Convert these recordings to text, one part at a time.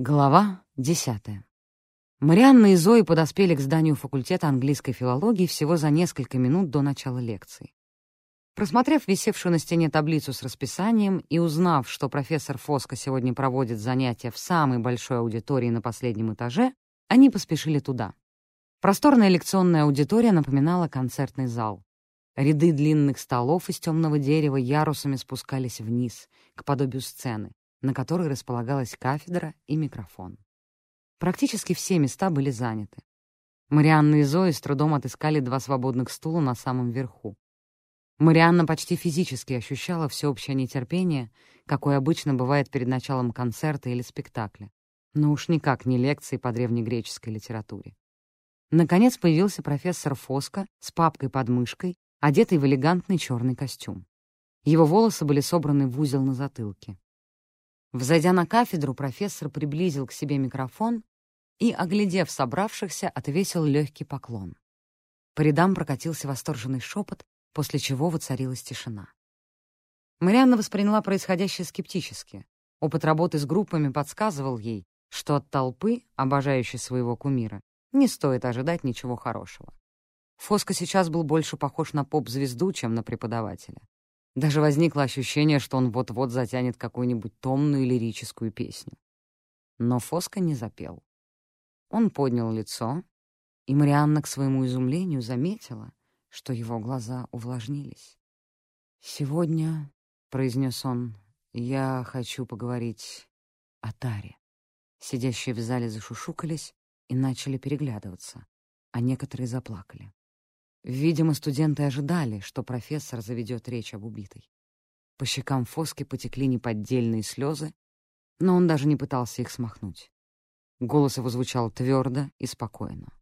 Глава десятая. Марианна и Зои подоспели к зданию факультета английской филологии всего за несколько минут до начала лекции. Просмотрев висевшую на стене таблицу с расписанием и узнав, что профессор Фоско сегодня проводит занятия в самой большой аудитории на последнем этаже, они поспешили туда. Просторная лекционная аудитория напоминала концертный зал. Ряды длинных столов из темного дерева ярусами спускались вниз, к подобию сцены, на которой располагалась кафедра и микрофон. Практически все места были заняты. Марианна и Зои с трудом отыскали два свободных стула на самом верху. Марианна почти физически ощущала всеобщее нетерпение, какое обычно бывает перед началом концерта или спектакля, но уж никак не лекции по древнегреческой литературе. Наконец появился профессор Фоско с папкой под мышкой, одетый в элегантный черный костюм. Его волосы были собраны в узел на затылке. Взойдя на кафедру, профессор приблизил к себе микрофон и, оглядев собравшихся, отвесил легкий поклон. По рядам прокатился восторженный шепот, после чего воцарилась тишина. Марианна восприняла происходящее скептически. Опыт работы с группами подсказывал ей, что от толпы, обожающей своего кумира, не стоит ожидать ничего хорошего. Фоско сейчас был больше похож на поп-звезду, чем на преподавателя. Даже возникло ощущение, что он вот-вот затянет какую-нибудь томную лирическую песню. Но Фоско не запел. Он поднял лицо, и Марианна к своему изумлению заметила, что его глаза увлажнились. «Сегодня», — произнес он, — «я хочу поговорить о Таре». Сидящие в зале зашушукались и начали переглядываться, а некоторые заплакали. Видимо, студенты ожидали, что профессор заведет речь об убитой. По щекам Фоски потекли неподдельные слезы, но он даже не пытался их смахнуть. Голос его звучал твердо и спокойно.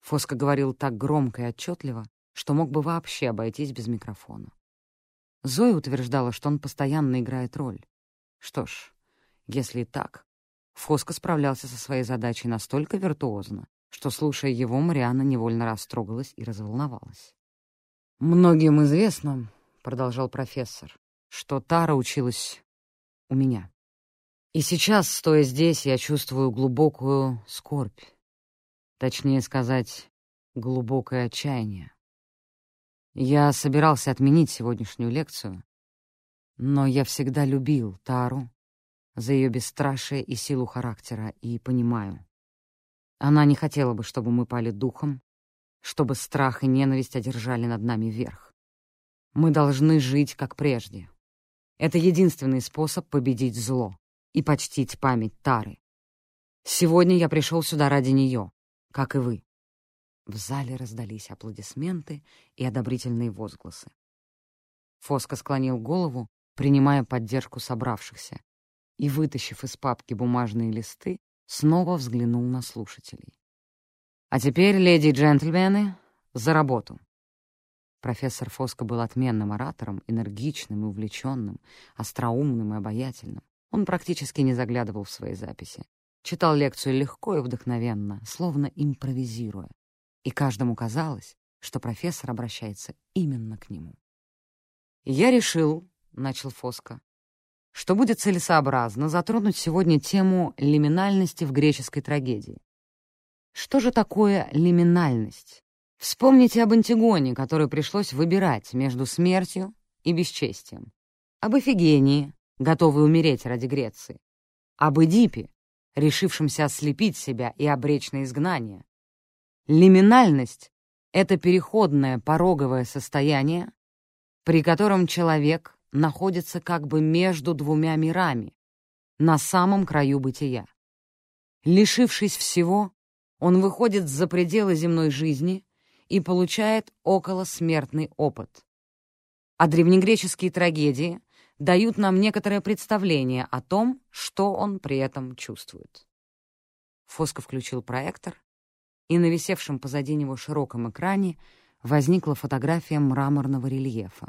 Фоска говорил так громко и отчетливо, что мог бы вообще обойтись без микрофона. Зоя утверждала, что он постоянно играет роль. Что ж, если и так, Фоска справлялся со своей задачей настолько виртуозно, что, слушая его, Марианна невольно растрогалась и разволновалась. «Многим известно, — продолжал профессор, — что Тара училась у меня. И сейчас, стоя здесь, я чувствую глубокую скорбь. Точнее сказать, глубокое отчаяние. Я собирался отменить сегодняшнюю лекцию, но я всегда любил Тару за ее бесстрашие и силу характера, и понимаю, она не хотела бы, чтобы мы пали духом, чтобы страх и ненависть одержали над нами верх. Мы должны жить как прежде. Это единственный способ победить зло и почтить память Тары. Сегодня я пришел сюда ради нее, как и вы. В зале раздались аплодисменты и одобрительные возгласы. Фоско склонил голову, принимая поддержку собравшихся, и, вытащив из папки бумажные листы, снова взглянул на слушателей. «А теперь, леди и джентльмены, за работу!» Профессор Фоско был отменным оратором, энергичным и увлеченным, остроумным и обаятельным. Он практически не заглядывал в свои записи. Читал лекцию легко и вдохновенно, словно импровизируя. И каждому казалось, что профессор обращается именно к нему. «Я решил», — начал Фоско, что будет целесообразно затронуть сегодня тему лиминальности в греческой трагедии. Что же такое лиминальность? Вспомните об Антигоне, которой пришлось выбирать между смертью и бесчестием. Об Эфигении, готовой умереть ради Греции. Об Эдипе, решившемся ослепить себя и обречь на изгнание. Лиминальность — это переходное пороговое состояние, при котором человек находится как бы между двумя мирами, на самом краю бытия. Лишившись всего, он выходит за пределы земной жизни и получает околосмертный опыт. А древнегреческие трагедии дают нам некоторое представление о том, что он при этом чувствует. Фоско включил проектор, и на висевшем позади него широком экране возникла фотография мраморного рельефа.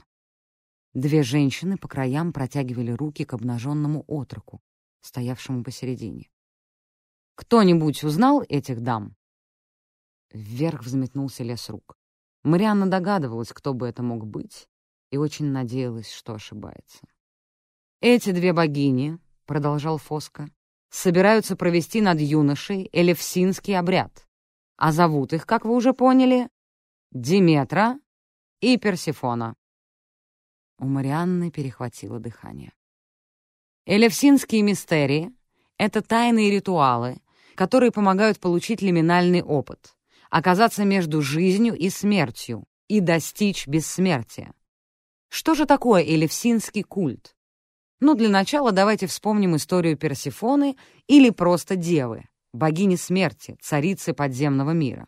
Две женщины по краям протягивали руки к обнаженному отроку, стоявшему посередине. «Кто-нибудь узнал этих дам?» Вверх взметнулся лес рук. Марианна догадывалась, кто бы это мог быть, и очень надеялась, что ошибается. «Эти две богини», — продолжал Фоско, собираются провести над юношей элевсинский обряд, а зовут их, как вы уже поняли, Диметра и Персифона. У Марианны перехватило дыхание. Элевсинские мистерии — это тайные ритуалы, которые помогают получить лиминальный опыт, оказаться между жизнью и смертью и достичь бессмертия. Что же такое элевсинский культ? Ну, для начала давайте вспомним историю Персифоны или просто Девы, богини смерти, царицы подземного мира.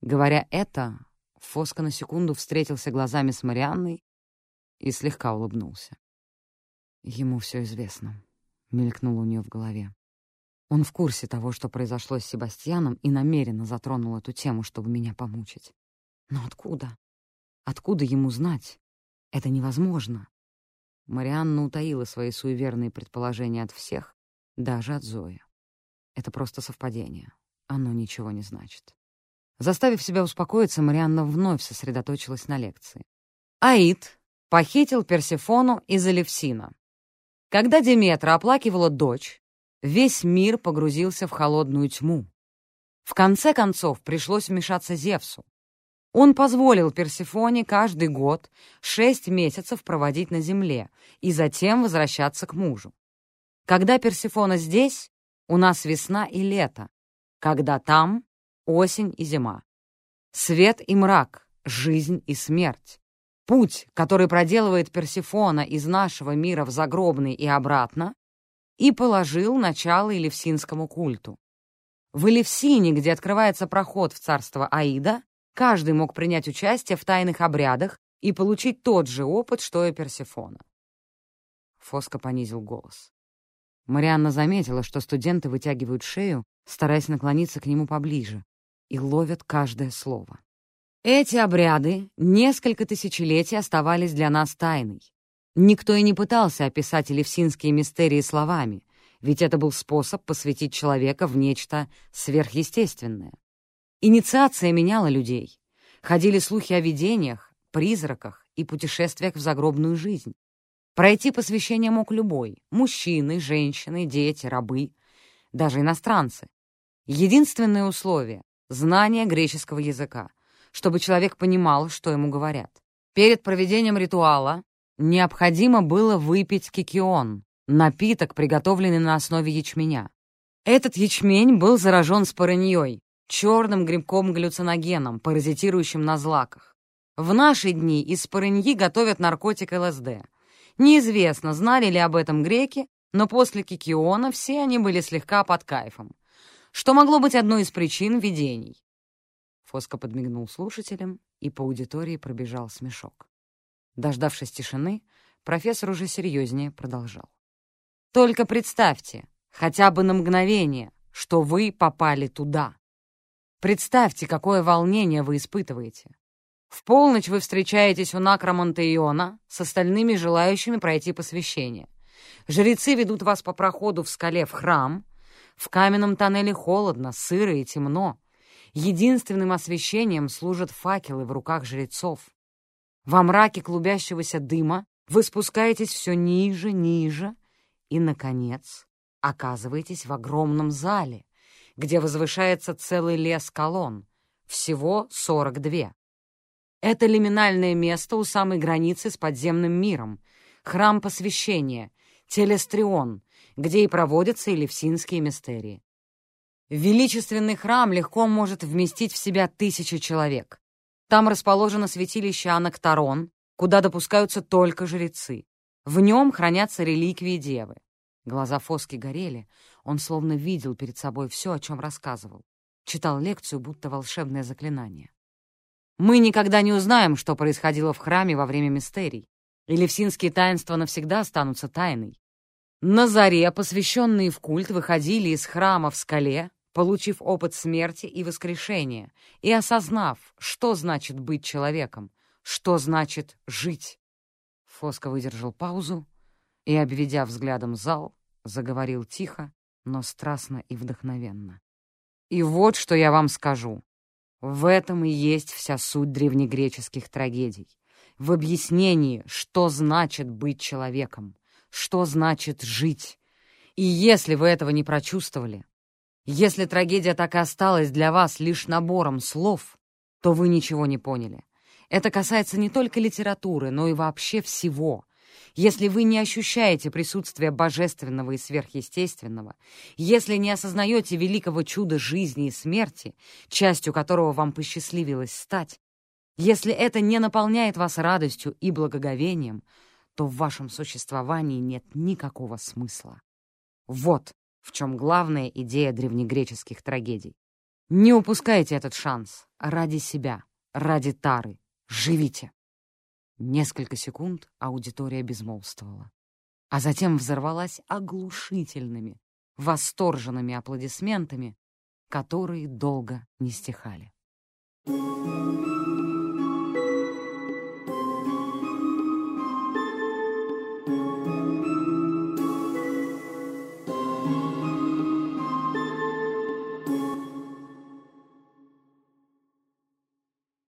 Говоря это, Фоско на секунду встретился глазами с Марианной и слегка улыбнулся. «Ему все известно», — мелькнуло у нее в голове. Он в курсе того, что произошло с Себастьяном, и намеренно затронул эту тему, чтобы меня помучить. Но откуда? Откуда ему знать? Это невозможно. Марианна утаила свои суеверные предположения от всех, даже от Зои. Это просто совпадение. Оно ничего не значит. Заставив себя успокоиться, Марианна вновь сосредоточилась на лекции. Аид похитил Персефону из Элевсина. Когда Деметра оплакивала дочь, весь мир погрузился в холодную тьму. В конце концов пришлось вмешаться Зевсу. Он позволил Персефоне каждый год шесть месяцев проводить на земле и затем возвращаться к мужу. Когда Персефона здесь, у нас весна и лето. Когда там — осень и зима. Свет и мрак, жизнь и смерть. Путь, который проделывает Персефона из нашего мира в загробный и обратно, и положил начало Елевсинскому культу. В Элевсине, где открывается проход в царство Аида, Каждый мог принять участие в тайных обрядах и получить тот же опыт, что и Персефона. Фоско понизил голос. Марианна заметила, что студенты вытягивают шею, стараясь наклониться к нему поближе, и ловят каждое слово. Эти обряды несколько тысячелетий оставались для нас тайной. Никто и не пытался описать элевсинские мистерии словами, ведь это был способ посвятить человека в нечто сверхъестественное. Инициация меняла людей. Ходили слухи о видениях, призраках и путешествиях в загробную жизнь. Пройти посвящение мог любой — мужчины, женщины, дети, рабы, даже иностранцы. Единственное условие — знание греческого языка, чтобы человек понимал, что ему говорят. Перед проведением ритуала необходимо было выпить кикион, напиток, приготовленный на основе ячменя. Этот ячмень был заражен спорыньей, черным грибком-галлюциногеном, паразитирующим на злаках. В наши дни из парыньи готовят наркотик ЛСД. Неизвестно, знали ли об этом греки, но после Кикиона все они были слегка под кайфом, что могло быть одной из причин видений. Фоско подмигнул слушателям, и по аудитории пробежал смешок. Дождавшись тишины, профессор уже серьезнее продолжал. «Только представьте, хотя бы на мгновение, что вы попали туда. Представьте, какое волнение вы испытываете. В полночь вы встречаетесь у Накромонтеиона с остальными желающими пройти посвящение. Жрецы ведут вас по проходу в скале в храм. В каменном тоннеле холодно, сыро и темно. Единственным освещением служат факелы в руках жрецов. Во мраке клубящегося дыма вы спускаетесь все ниже, ниже и, наконец, оказываетесь в огромном зале, где возвышается целый лес колонн, всего 42. Это лиминальное место у самой границы с подземным миром, храм посвящения, Телестрион, где и проводятся элевсинские мистерии. Величественный храм легко может вместить в себя тысячи человек. Там расположено святилище Анактарон, куда допускаются только жрецы. В нем хранятся реликвии Девы. Глаза Фоски горели, он словно видел перед собой все, о чем рассказывал. Читал лекцию, будто волшебное заклинание. Мы никогда не узнаем, что происходило в храме во время мистерий. И таинства навсегда останутся тайной. На заре посвященные в культ выходили из храма в скале, получив опыт смерти и воскрешения, и осознав, что значит быть человеком, что значит жить. Фоско выдержал паузу и, обведя взглядом зал, заговорил тихо, но страстно и вдохновенно. «И вот что я вам скажу. В этом и есть вся суть древнегреческих трагедий. В объяснении, что значит быть человеком, что значит жить. И если вы этого не прочувствовали, если трагедия так и осталась для вас лишь набором слов, то вы ничего не поняли. Это касается не только литературы, но и вообще всего. Если вы не ощущаете присутствие божественного и сверхъестественного, если не осознаете великого чуда жизни и смерти, частью которого вам посчастливилось стать, если это не наполняет вас радостью и благоговением, то в вашем существовании нет никакого смысла. Вот в чем главная идея древнегреческих трагедий. Не упускайте этот шанс ради себя, ради Тары. Живите! Несколько секунд аудитория безмолвствовала, а затем взорвалась оглушительными, восторженными аплодисментами, которые долго не стихали. Thank you.